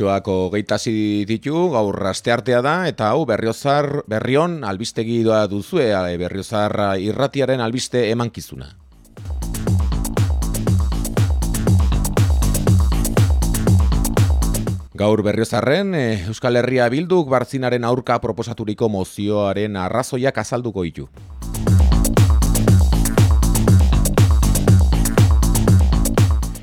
Martxoako geitasi ditu, gaur rasteartea da, eta hau berriozar, berrion, albistegi doa duzue, berriozar irratiaren albiste emankizuna. Gaur berriozarren, eh, Euskal Herria Bilduk barzinaren aurka proposaturiko mozioaren arrazoiak azalduko ditu.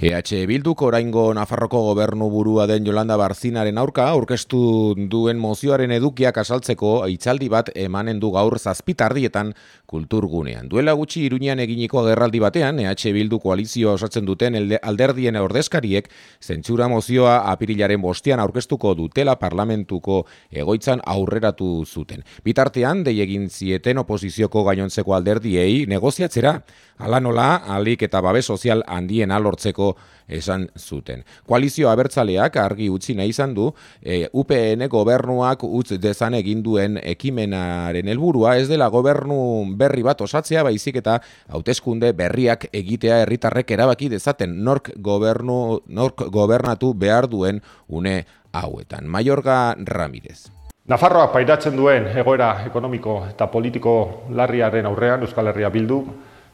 EH Bilduk oraingo Nafarroko gobernu burua den Jolanda Barzinaren aurka aurkeztu duen mozioaren edukiak asaltzeko hitzaldi bat emanen du gaur zazpitardietan kulturgunean. Duela gutxi Iruñean eginiko agerraldi batean EH Bildu koalizio osatzen duten alderdien ordezkariek zentsura mozioa apirilaren bostean aurkeztuko dutela parlamentuko egoitzan aurreratu zuten. Bitartean dei egin zieten oposizioko gainontzeko alderdiei negoziatzera Hala nola, alik eta babe sozial handien alortzeko esan zuten. Koalizio abertzaleak argi utzi nahi izan du, e, UPN gobernuak utz dezan egin duen ekimenaren helburua ez dela gobernu berri bat osatzea baizik eta hauteskunde berriak egitea herritarrek erabaki dezaten nork gobernu nork gobernatu behar duen une hauetan. Maiorga Ramirez. Nafarroa pairatzen duen egoera ekonomiko eta politiko larriaren aurrean Euskal Herria bildu,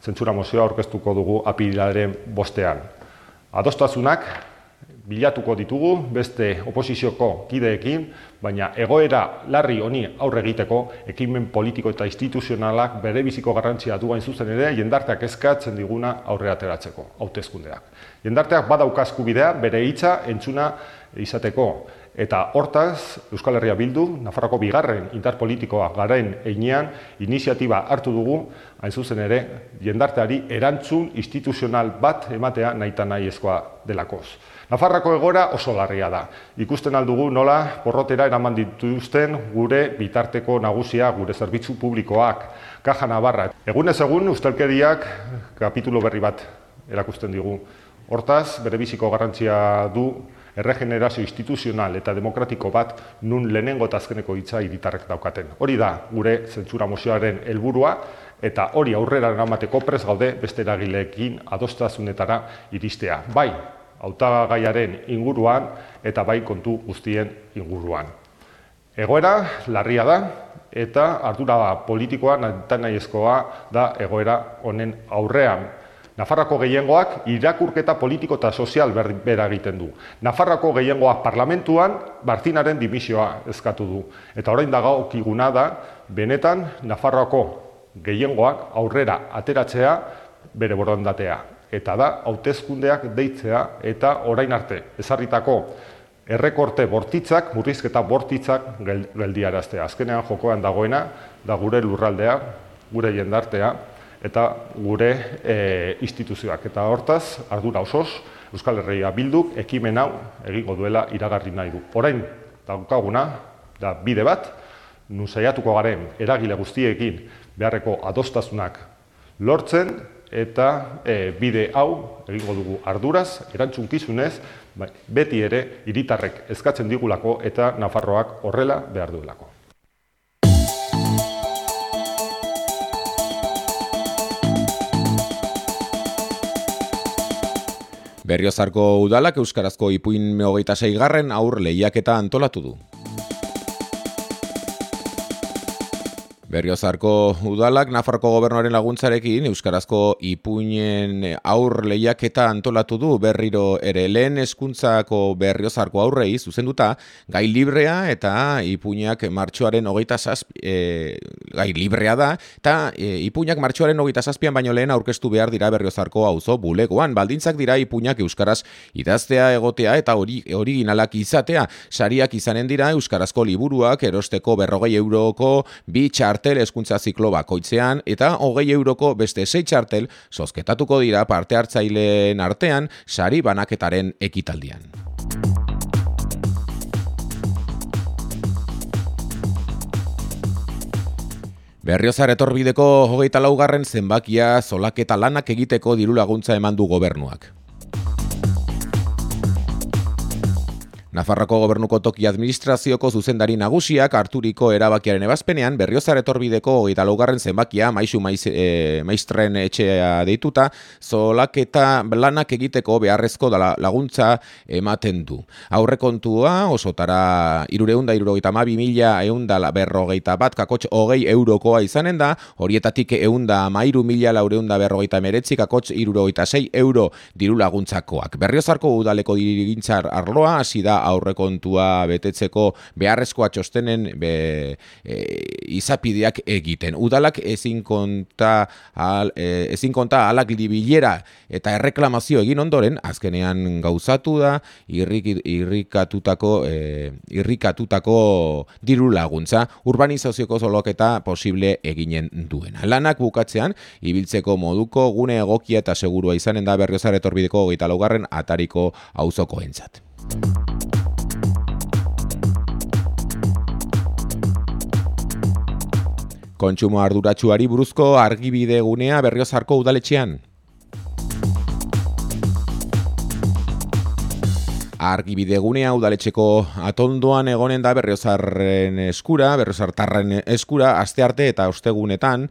zentsura mozioa aurkeztuko dugu apilaren bostean. Adostasunak bilatuko ditugu beste oposizioko kideekin, baina egoera larri honi aurre egiteko ekimen politiko eta instituzionalak bere biziko garrantzia du zuzen ere jendarteak eskatzen diguna aurre ateratzeko, hautezkundeak. Jendarteak badaukazku bidea bere hitza entzuna izateko Eta hortaz, Euskal Herria Bildu, Nafarroko bigarren interpolitikoa garen einean, iniziatiba hartu dugu, hain zuzen ere, jendarteari erantzun instituzional bat ematea nahi eta nahi ezkoa delakoz. Nafarrako egora oso larria da. Ikusten aldugu nola porrotera eraman dituzten gure bitarteko nagusia, gure zerbitzu publikoak, kaja nabarra. Egunez egun, ustelkeriak kapitulo berri bat erakusten digu. Hortaz, bere biziko garrantzia du erregenerazio instituzional eta demokratiko bat nun lehenengo eta azkeneko hitza hiritarrek daukaten. Hori da gure zentsura mozioaren helburua eta hori aurrera eramateko pres gaude beste eragileekin adostasunetara iristea. Bai, hautagaiaren inguruan eta bai kontu guztien inguruan. Egoera larria da eta ardura politikoa nahiezkoa da egoera honen aurrean. Nafarrako gehiengoak irakurketa politiko eta sozial bera egiten du. Nafarrako gehiengoak parlamentuan Bartinaren dimisioa eskatu du. Eta orain dago okiguna da, benetan Nafarroko gehiengoak aurrera ateratzea bere borondatea. Eta da, hautezkundeak deitzea eta orain arte ezarritako errekorte bortitzak, murrizketa bortitzak geldiaraztea. Azkenean jokoan dagoena, da gure lurraldea, gure jendartea, eta gure e, instituzioak. Eta hortaz, ardura osoz, Euskal Herria bilduk ekimen hau egingo duela iragarri nahi du. Orain, daukaguna, da bide bat, nun saiatuko garen eragile guztiekin beharreko adostasunak lortzen, eta e, bide hau egingo dugu arduraz, erantzunkizunez, bai, beti ere hiritarrek eskatzen digulako eta Nafarroak horrela behar duelako. Berriozarko udalak Euskarazko ipuin hogeita garren aur lehiaketa antolatu du. Berriozarko udalak Nafarroko gobernuaren laguntzarekin Euskarazko ipuinen aur lehiaketa antolatu du berriro ere lehen eskuntzako Berriozarko aurrei zuzenduta gai librea eta ipuinak martxoaren hogeita zazpi, e, gai librea da eta e, ipuinak martxoaren hogeita zazpian baino lehen aurkeztu behar dira Berriozarko auzo bulegoan. Baldintzak dira ipuinak Euskaraz idaztea egotea eta hori originalak izatea. Sariak izanen dira Euskarazko liburuak erosteko berrogei euroko bi txart txartel eskuntza ziklo bakoitzean eta hogei euroko beste sei txartel zozketatuko dira parte hartzaileen artean sari banaketaren ekitaldian. Berriozar etorbideko hogeita laugarren zenbakia zolaketa lanak egiteko diru laguntza eman du gobernuak. Nafarroko gobernuko toki administrazioko zuzendari nagusiak harturiko erabakiaren ebazpenean berriozar etorbideko hogeita laugarren zenbakia maizu maiz, e, maiztren etxea deituta zolak eta lanak egiteko beharrezko dala laguntza ematen du. Aurrekontua osotara irureunda irurogeita ma mila eunda berrogeita bat kakotx hogei eurokoa izanen da, horietatik eunda mairu mila laureunda berrogeita meretzi kakotx irurogeita sei euro diru laguntzakoak. Berriozarko udaleko dirigintzar arloa hasi da aurrekontua betetzeko beharrezkoa txostenen be, e, izapideak egiten. Udalak ezin konta, al, e, ezin konta alak libilera eta erreklamazio egin ondoren, azkenean gauzatu da, irrik, irrikatutako, e, irrikatutako diru laguntza, urbanizazioko zoloketa posible eginen duena. Lanak bukatzean, ibiltzeko moduko gune egokia eta segurua izanen da berriozare torbideko gaita laugarren atariko auzoko entzat. Kontsumo arduratsuari buruzko argibide gunea berriozarko udaletxean. Argibidegunea udaletxeko atondoan egonen da berriozarren eskura, berriozartarren eskura, aste arte eta ostegunetan,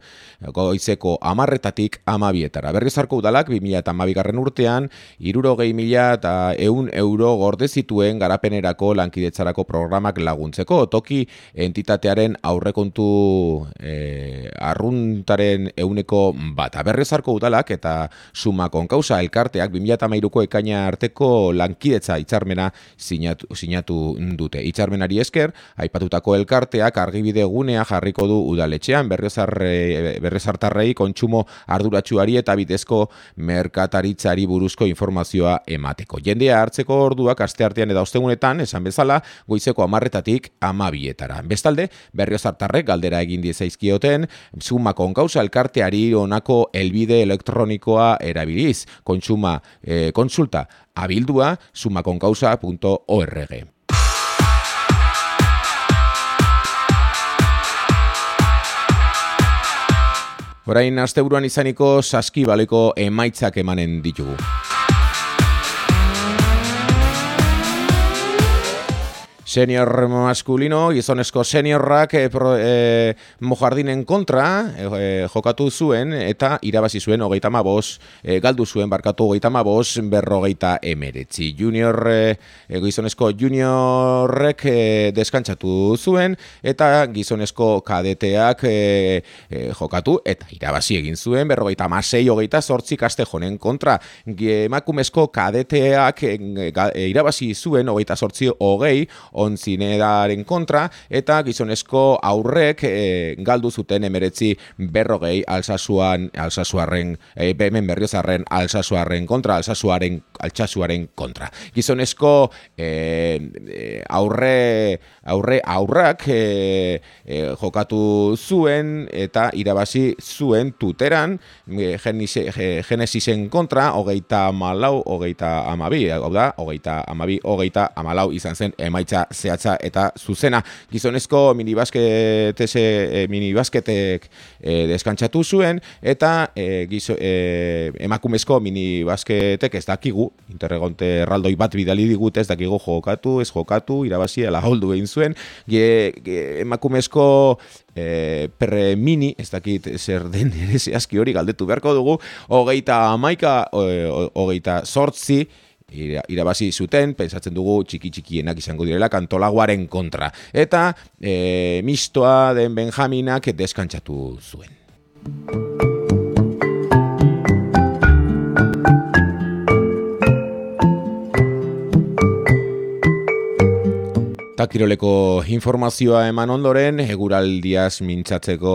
goizeko amarretatik amabietara. Berriozarko udalak, 2000 eta amabigarren urtean, iruro gehi mila eta eun euro gorde zituen garapenerako lankidetzarako programak laguntzeko. Toki entitatearen aurrekontu e, arruntaren euneko bat. Berriozarko udalak eta suma konkausa elkarteak 2000 eta amairuko ekaina arteko lankidetza itzar hitzarmena sinatu, sinatu dute. Hitzarmenari esker, aipatutako elkarteak argibide gunea jarriko du udaletxean, berrezartarrei kontsumo arduratsuari eta bitezko merkataritzari buruzko informazioa emateko. Jendea hartzeko orduak asteartean eta ostegunetan, esan bezala, goizeko amarretatik amabietara. Bestalde, berriozartarrek galdera egin dizaizkioten, zuma konkauza elkarteari onako elbide elektronikoa erabiliz. Kontsuma, eh, konsulta, abildua sumaconcausa.org. Orain asteburuan izaniko saskibaleko emaitzak emanen ditugu. Senior masculino, gizonezko seniorrak e, pro, e, mojardinen kontra e, jokatu zuen eta irabazi zuen hogeita ma galdu zuen barkatu hogeita ma berrogeita emeretzi. Junior, e, gizonezko juniorrek e, deskantzatu zuen eta gizonezko kadeteak e, jokatu eta irabazi egin zuen berrogeita ma sei hogeita sortzik aste jonen kontra. Emakumezko kadeteak e, irabazi zuen hogeita sortzi hogei ontzinedaren kontra, eta gizonezko aurrek e, galdu zuten emeretzi berrogei alsasuan, alsasuaren, e, behemen berriozarren alsasuaren kontra, alsasuaren, altsasuaren kontra. Gizonezko e, aurre, aurre aurrak e, jokatu zuen eta irabazi zuen tuteran e, genesisen kontra, hogeita malau, hogeita amabi, hau da, hogeita amabi, hogeita amalau izan zen emaitza zehatza eta zuzena. Gizonezko minibasketese e, minibasketek e, deskantzatu zuen eta e, gizo, e, emakumezko minibasketek ez dakigu, interregonte erraldoi bat bidali digut ez dakigu jokatu, ez jokatu, irabazi, ala holdu egin zuen. Ge, emakumezko e, perre mini, ez dakit zer den ere zehazki hori galdetu beharko dugu, hogeita amaika, hogeita sortzi, irabazi zuten, pensatzen dugu txiki txikienak izango direla kantolaguaren kontra. Eta e, mistoa den Benjaminak deskantzatu zuen. Takiroleko informazioa eman ondoren, eguraldiaz mintzatzeko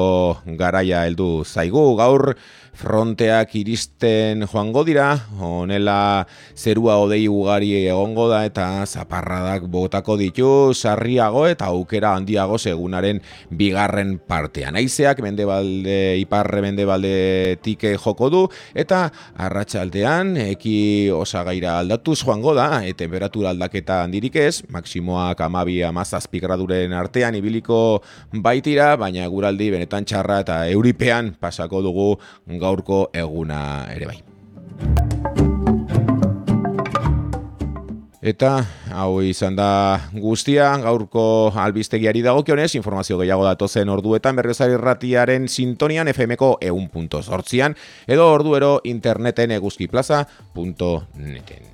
garaia heldu zaigu gaur, fronteak iristen joango dira, honela zerua odei ugari egongo da eta zaparradak botako ditu sarriago eta aukera handiago segunaren bigarren partean. Aizeak mendebalde, iparre mendebalde tike joko du eta arratsaldean eki osagaira aldatuz joango da eta temperatura aldaketa handirik ez, maksimoak amabi amazazpi graduren artean ibiliko baitira, baina guraldi benetan txarra eta euripean pasako dugu gaurko eguna ere bai. Eta hau izan da guztia, gaurko albistegiari dagokionez, informazio gehiago datozen orduetan berrezari ratiaren sintonian FMko eun edo orduero interneten eguzkiplaza.neten.